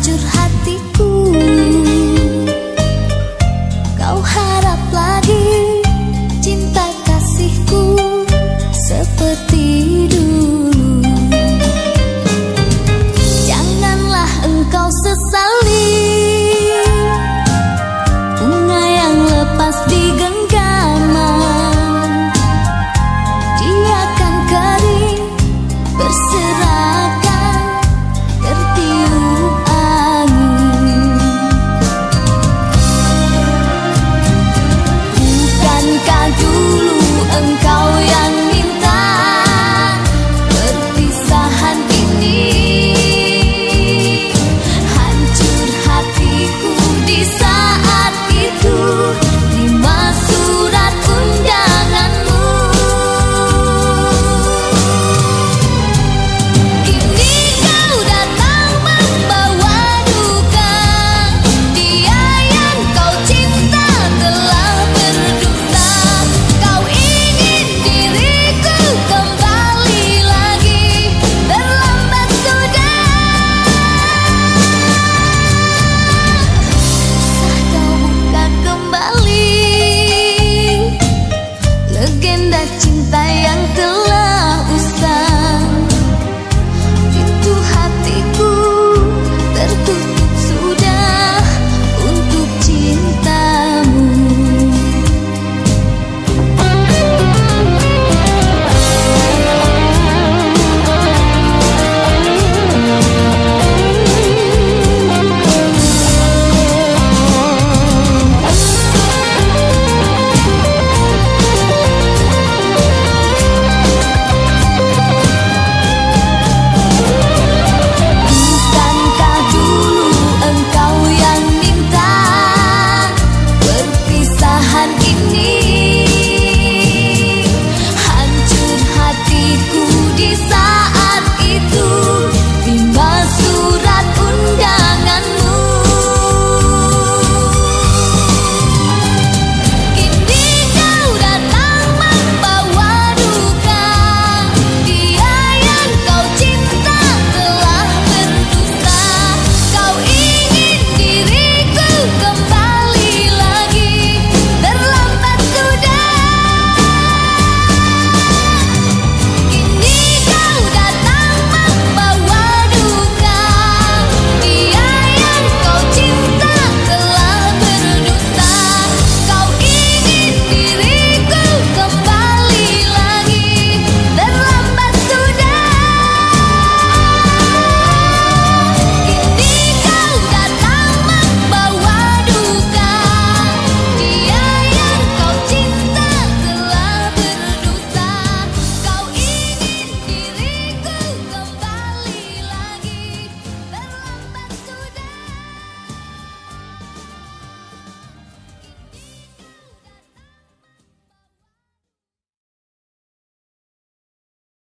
hancur hati